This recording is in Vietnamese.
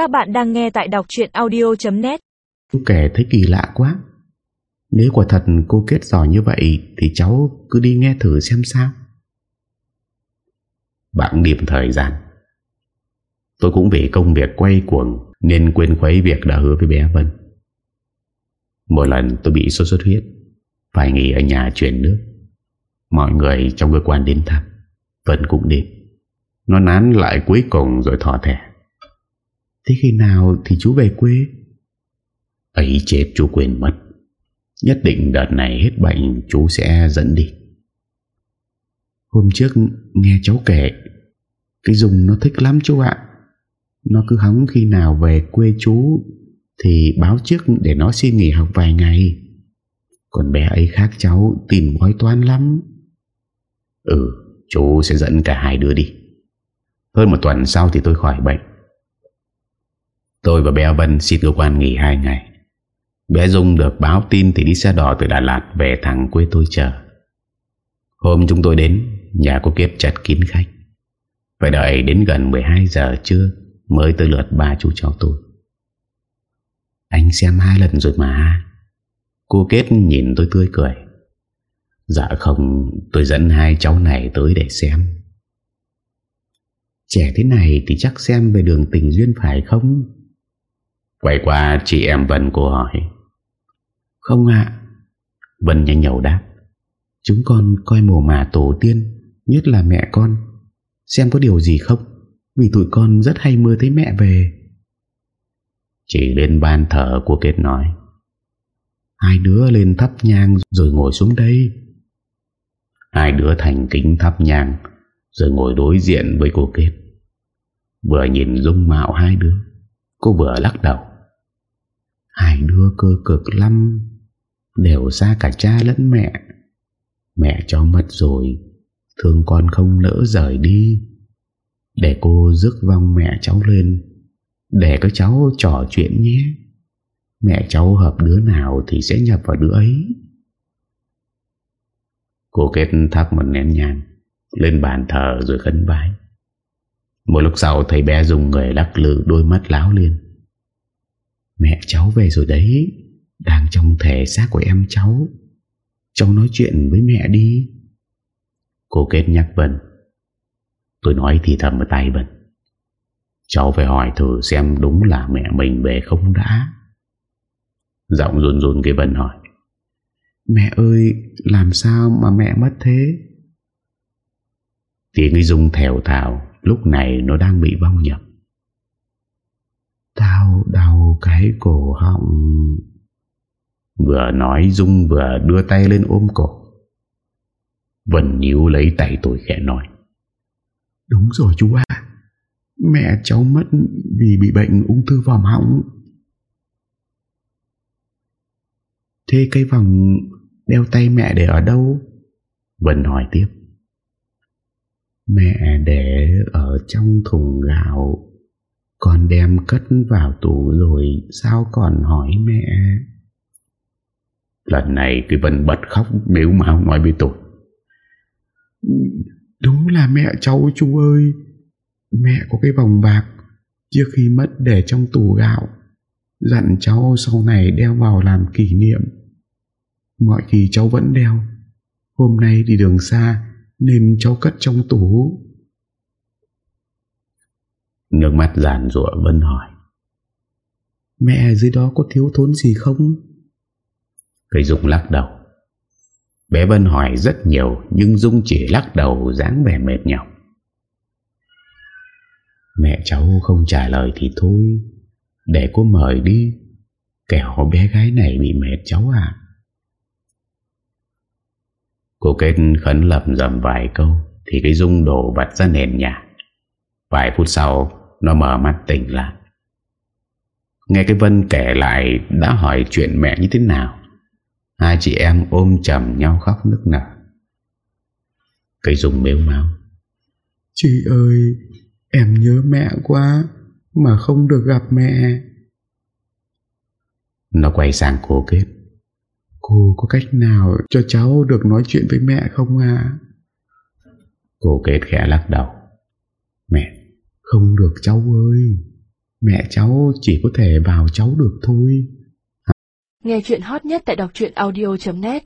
Các bạn đang nghe tại đọc chuyện audio.net Chú kể thấy kỳ lạ quá. Nếu quả thật cô kết giỏi như vậy Thì cháu cứ đi nghe thử xem sao. Bảng điểm thời gian. Tôi cũng vì công việc quay cuồng Nên quên khuấy việc đã hứa với bé Vân. Một lần tôi bị sốt xuất huyết Phải nghỉ ở nhà chuyển nước. Mọi người trong cơ quan đến thăm Vân cũng đến Nó nán lại cuối cùng rồi thỏ thẻ Thế khi nào thì chú về quê? Ấy chết chú quên mất. Nhất định đợt này hết bệnh Chú sẽ dẫn đi. Hôm trước nghe cháu kể Cái dùng nó thích lắm chú ạ. Nó cứ hóng khi nào về quê chú Thì báo trước để nó xin nghỉ học vài ngày. Còn bé ấy khác cháu Tìm bói toán lắm. Ừ chú sẽ dẫn cả hai đứa đi. Hơn một tuần sau thì tôi khỏi bệnh Tôi và bé Vân xin cơ quan nghỉ hai ngày Bé Dung được báo tin thì đi xe đỏ từ Đà Lạt về thẳng quê tôi chờ. Hôm chúng tôi đến, nhà cô Kiếp chặt kín khách. Phải đợi đến gần 12 giờ trưa mới tới lượt ba chú cháu tôi. Anh xem hai lần rồi mà. Cô Kết nhìn tôi tươi cười. Dạ không, tôi dẫn hai cháu này tới để xem. Trẻ thế này thì chắc xem về đường tình duyên phải không? Quay qua chị em Vân cô hỏi. Không ạ. Vân nhanh nhậu đáp. Chúng con coi mồ mà tổ tiên Nhất là mẹ con. Xem có điều gì không? Vì tụi con rất hay mơ thấy mẹ về. Chỉ lên ban thờ của kết nói. Hai đứa lên thắp nhang Rồi ngồi xuống đây. Hai đứa thành kính thắp nhang Rồi ngồi đối diện với cô kết. Vừa nhìn dung mạo hai đứa Cô vừa lắc đầu Hai đứa cơ cực lắm, Đều xa cả cha lẫn mẹ. Mẹ cho mất rồi, Thương con không nỡ rời đi. Để cô rước vong mẹ cháu lên, Để các cháu trò chuyện nhé. Mẹ cháu hợp đứa nào Thì sẽ nhập vào đứa ấy. Cô kết thắp một nén nhang Lên bàn thờ rồi khấn bái. Một lúc sau thấy bé dùng người lắc lư đôi mắt láo liền Mẹ cháu về rồi đấy, Đang trong thể xác của em cháu. Cháu nói chuyện với mẹ đi. Cô kết nhắc Vân. Tôi nói thì thầm ở tay Vân. Cháu phải hỏi thử xem đúng là mẹ mình về không đã. Giọng run run cái Vân hỏi. Mẹ ơi, Làm sao mà mẹ mất thế? Tiếng cái dung thèo thào Lúc này nó đang bị vong nhập. Tao đau cái cổ họng. Vừa nói Dung vừa đưa tay lên ôm cổ. Vân nhíu lấy tay tôi khẽ nói. Đúng rồi chú ạ. Mẹ cháu mất vì bị bệnh ung thư vòm họng. Thế cái vòng đeo tay mẹ để ở đâu? Vân hỏi tiếp. Mẹ để ở trong thùng gạo con đem cất vào tủ rồi Sao còn hỏi mẹ? Lần này cái Vân bật khóc Nếu mà nói với tôi. Đúng là mẹ cháu chú ơi. Mẹ có cái vòng bạc Trước khi mất để trong tủ gạo. Dặn cháu sau này đeo vào làm kỷ niệm. Mọi khi cháu vẫn đeo Hôm nay đi đường xa Nên cháu cất trong tủ Nước mắt giàn rụa Vân hỏi. Mẹ dưới đó có thiếu thốn gì không? Cây Dung lắc đầu. Bé Vân hỏi rất nhiều Nhưng Dung chỉ lắc đầu dáng vẻ mệt nhọc. Mẹ cháu không trả lời thì thôi Để cô mời đi. Kẻo bé gái này bị mệt cháu à Cô kết khấn lập dầm vài câu Thì cái Dung đổ vặt ra nền nhà. Vài phút sau nó mở mắt tỉnh lại. Nghe cái Vân kể lại Đã hỏi chuyện mẹ như thế nào. Hai chị em ôm chầm nhau khóc nức nở. Cây dùng mếu máu Chị ơi Em nhớ mẹ quá Mà không được gặp mẹ. Nó quay sang cô kết Cô có cách nào cho cháu được nói chuyện với mẹ không à Cô kết khẽ lắc đầu. Mẹ không được cháu ơi, Mẹ cháu chỉ có thể vào cháu được thôi. Nghe chuyện hot nhất tại đọc audio.net